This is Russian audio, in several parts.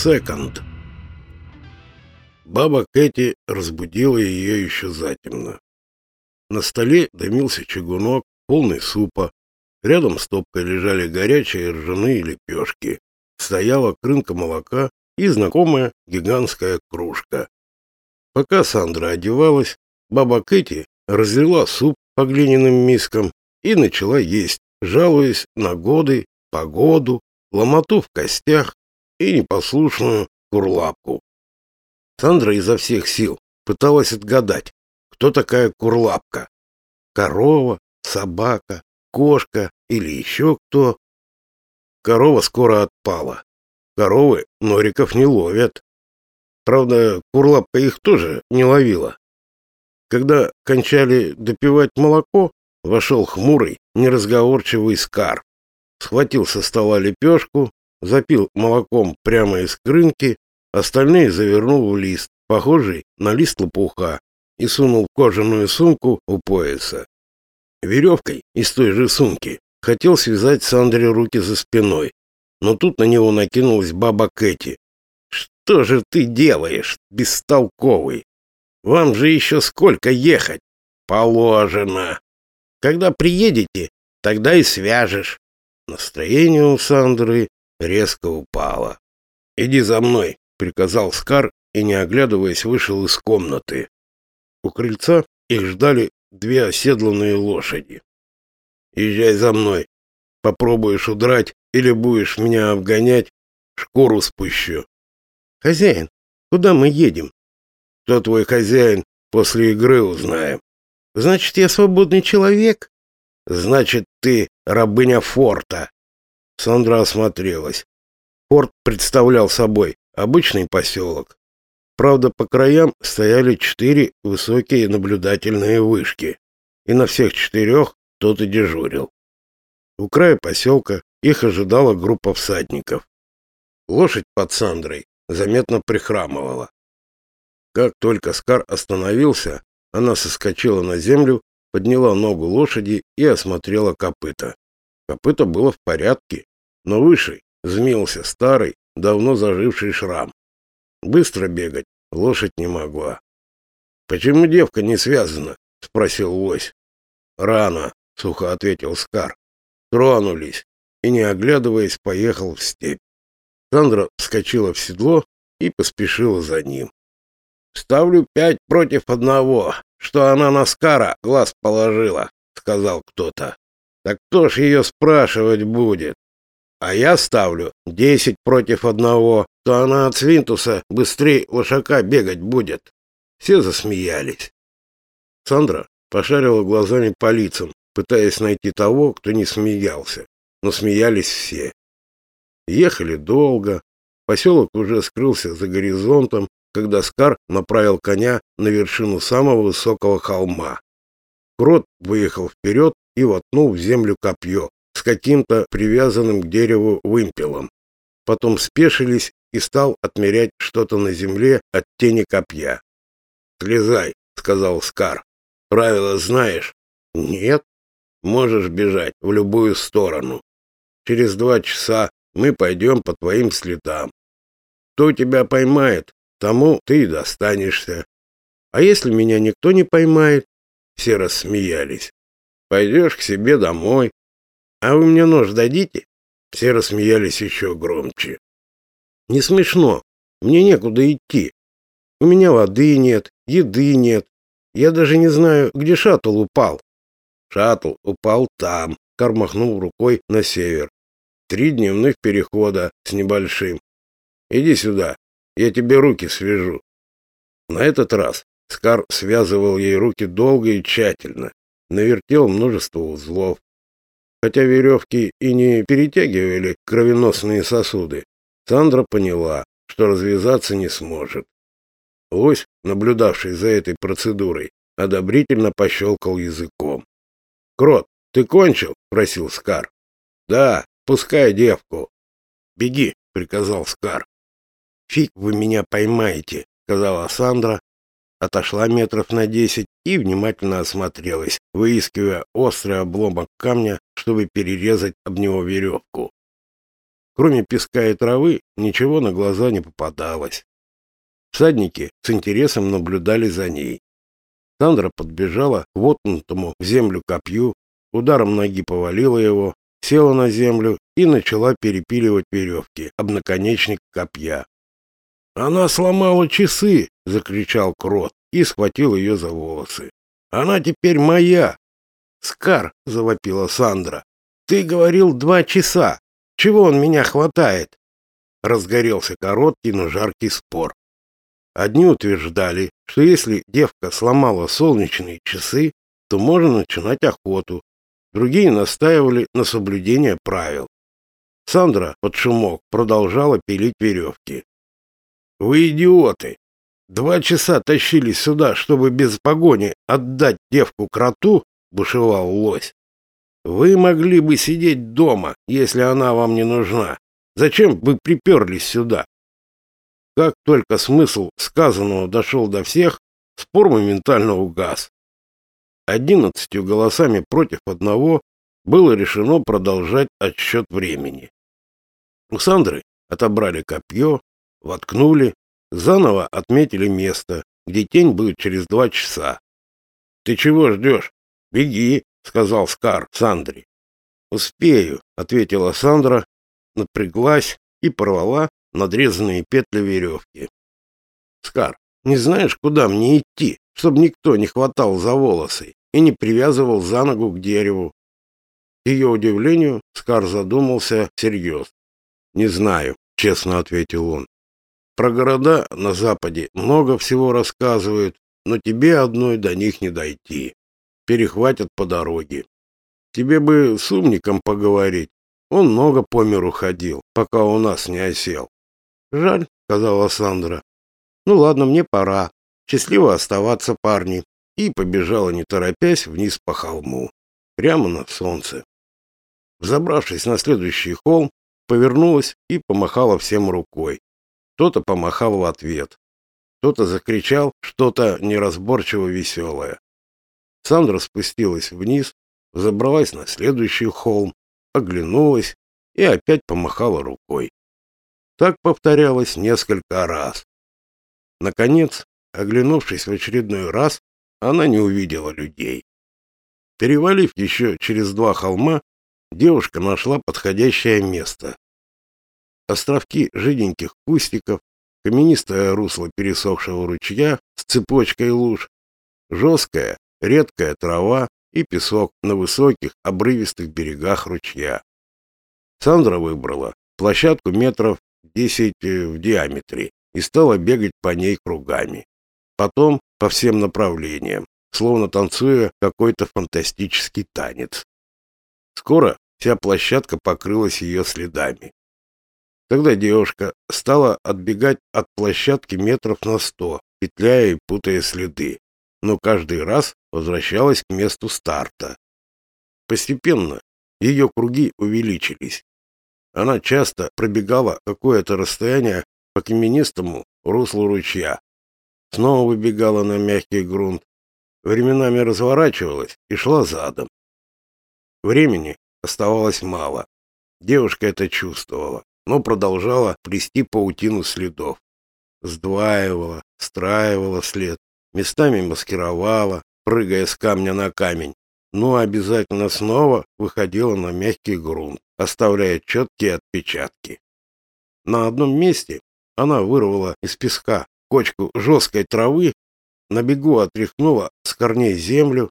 Секонд. Баба Кэти разбудила ее еще затемно. На столе дымился чугунок, полный супа. Рядом стопкой лежали горячие ржаные лепешки. Стояла крынка молока и знакомая гигантская кружка. Пока Сандра одевалась, баба Кэти разлила суп по глиняным мискам и начала есть, жалуясь на годы, погоду, ломоту в костях и непослушную курлапку. Сандра изо всех сил пыталась отгадать, кто такая курлапка. Корова, собака, кошка или еще кто. Корова скоро отпала. Коровы нориков не ловят. Правда, курлапка их тоже не ловила. Когда кончали допивать молоко, вошел хмурый, неразговорчивый скар. Схватил со стола лепешку, запил молоком прямо из крынки, остальные завернул в лист, похожий на лист лопуха, и сунул в кожаную сумку у пояса. Веревкой из той же сумки хотел связать Сандре руки за спиной, но тут на него накинулась баба Кэти. «Что же ты делаешь, бестолковый? Вам же еще сколько ехать? Положено. Когда приедете, тогда и свяжешь». Настроение у Сандры резко упала. «Иди за мной», — приказал Скар и, не оглядываясь, вышел из комнаты. У крыльца их ждали две оседланные лошади. «Езжай за мной. Попробуешь удрать или будешь меня обгонять, шкуру спущу». «Хозяин, куда мы едем?» «Кто твой хозяин, после игры узнаем». «Значит, я свободный человек?» «Значит, ты рабыня форта». Сандра осмотрелась. Форт представлял собой обычный поселок. Правда, по краям стояли четыре высокие наблюдательные вышки, и на всех четырех тот и дежурил. У края поселка их ожидала группа всадников. Лошадь под Сандрой заметно прихрамывала. Как только Скар остановился, она соскочила на землю, подняла ногу лошади и осмотрела копыта. Копыта было в порядке, но выше змился старый, давно заживший шрам. Быстро бегать лошадь не могла. «Почему девка не связана?» — спросил лось. «Рано», — сухо ответил Скар. Тронулись и, не оглядываясь, поехал в степь. Сандра вскочила в седло и поспешила за ним. «Ставлю пять против одного, что она на Скара глаз положила», — сказал кто-то. «Так кто ж ее спрашивать будет?» А я ставлю десять против одного, то она от свинтуса быстрее лошака бегать будет. Все засмеялись. Сандра пошарила глазами по лицам, пытаясь найти того, кто не смеялся. Но смеялись все. Ехали долго. Поселок уже скрылся за горизонтом, когда Скар направил коня на вершину самого высокого холма. Крот выехал вперед и воткнул в землю копье, с каким-то привязанным к дереву вымпелом. Потом спешились и стал отмерять что-то на земле от тени копья. «Слезай», — сказал Скар. «Правила знаешь?» «Нет». «Можешь бежать в любую сторону. Через два часа мы пойдем по твоим следам. Кто тебя поймает, тому ты и достанешься. А если меня никто не поймает?» Все рассмеялись. «Пойдешь к себе домой, «А вы мне нож дадите?» Все рассмеялись еще громче. «Не смешно. Мне некуда идти. У меня воды нет, еды нет. Я даже не знаю, где шаттл упал». «Шаттл упал там», — Кар махнул рукой на север. «Три дневных перехода с небольшим. Иди сюда, я тебе руки свяжу». На этот раз Скар связывал ей руки долго и тщательно, навертел множество узлов, Хотя веревки и не перетягивали кровеносные сосуды, Сандра поняла, что развязаться не сможет. Лось, наблюдавший за этой процедурой, одобрительно пощелкал языком. «Крот, ты кончил?» — просил Скар. «Да, пускай девку». «Беги», — приказал Скар. «Фиг вы меня поймаете», — сказала Сандра, отошла метров на десять и внимательно осмотрелась, выискивая острый обломок камня, чтобы перерезать об него веревку. Кроме песка и травы, ничего на глаза не попадалось. Всадники с интересом наблюдали за ней. Сандра подбежала к воткнутому в землю копью, ударом ноги повалила его, села на землю и начала перепиливать веревки об наконечник копья. «Она сломала часы!» — закричал Крот и схватил ее за волосы. «Она теперь моя!» «Скар!» — завопила Сандра. «Ты говорил два часа! Чего он меня хватает?» Разгорелся короткий, но жаркий спор. Одни утверждали, что если девка сломала солнечные часы, то можно начинать охоту. Другие настаивали на соблюдении правил. Сандра под шумок продолжала пилить веревки. «Вы идиоты! Два часа тащились сюда, чтобы без погони отдать девку кроту?» — бушевал лось. «Вы могли бы сидеть дома, если она вам не нужна. Зачем вы приперлись сюда?» Как только смысл сказанного дошел до всех, спор моментально угас. Одиннадцатью голосами против одного было решено продолжать отсчет времени. У Сандры отобрали копье, воткнули, заново отметили место, где тень будет через два часа. — Ты чего ждешь? Беги, — сказал Скар Сандре. — Успею, — ответила Сандра, напряглась и порвала надрезанные петли веревки. Скар, не знаешь, куда мне идти, чтобы никто не хватал за волосы и не привязывал за ногу к дереву? К ее удивлению, Скар задумался всерьез. Не знаю, честно ответил он. Про города на западе много всего рассказывают, но тебе одной до них не дойти. Перехватят по дороге. Тебе бы с умником поговорить. Он много по миру ходил, пока у нас не осел. Жаль, сказала Сандра. Ну ладно, мне пора. Счастливо оставаться, парни. И побежала, не торопясь, вниз по холму, прямо на солнце. Взобравшись на следующий холм, повернулась и помахала всем рукой. Кто-то помахал в ответ. Кто-то закричал что-то неразборчиво веселое. Сандра спустилась вниз, забралась на следующий холм, оглянулась и опять помахала рукой. Так повторялось несколько раз. Наконец, оглянувшись в очередной раз, она не увидела людей. Перевалив еще через два холма, девушка нашла подходящее место. Островки жиденьких кустиков, каменистое русло пересохшего ручья с цепочкой луж, жесткая, редкая трава и песок на высоких, обрывистых берегах ручья. Сандра выбрала площадку метров 10 э, в диаметре и стала бегать по ней кругами. Потом по всем направлениям, словно танцуя какой-то фантастический танец. Скоро вся площадка покрылась ее следами. Тогда девушка стала отбегать от площадки метров на сто, петляя и путая следы, но каждый раз возвращалась к месту старта. Постепенно ее круги увеличились. Она часто пробегала какое-то расстояние по каменистому руслу ручья. Снова выбегала на мягкий грунт. Временами разворачивалась и шла задом. Времени оставалось мало. Девушка это чувствовала, но продолжала плести паутину следов. Сдваивала, страивала след, местами маскировала, прыгая с камня на камень, но обязательно снова выходила на мягкий грунт оставляя четкие отпечатки. На одном месте она вырвала из песка кочку жесткой травы, на бегу отряхнула с корней землю,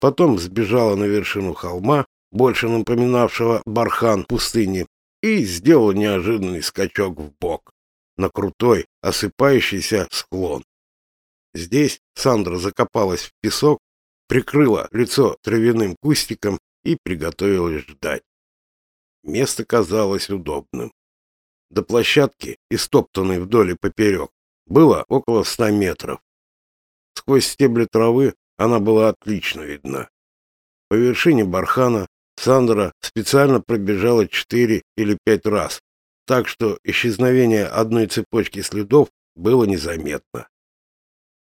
потом сбежала на вершину холма, больше напоминавшего бархан пустыни, и сделала неожиданный скачок в бок на крутой, осыпающийся склон. Здесь Сандра закопалась в песок, прикрыла лицо травяным кустиком и приготовилась ждать. Место казалось удобным. До площадки, истоптанной вдоль и поперек, было около ста метров. Сквозь стебли травы она была отлично видна. По вершине бархана Сандра специально пробежала четыре или пять раз, так что исчезновение одной цепочки следов было незаметно.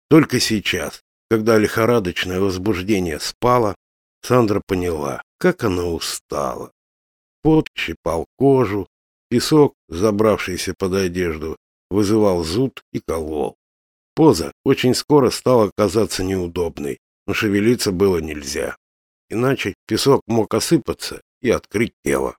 Только сейчас, когда лихорадочное возбуждение спало, Сандра поняла, как она устала. Пот щипал кожу, Песок, забравшийся под одежду, вызывал зуд и колол. Поза очень скоро стала казаться неудобной, но шевелиться было нельзя. Иначе песок мог осыпаться и открыть тело.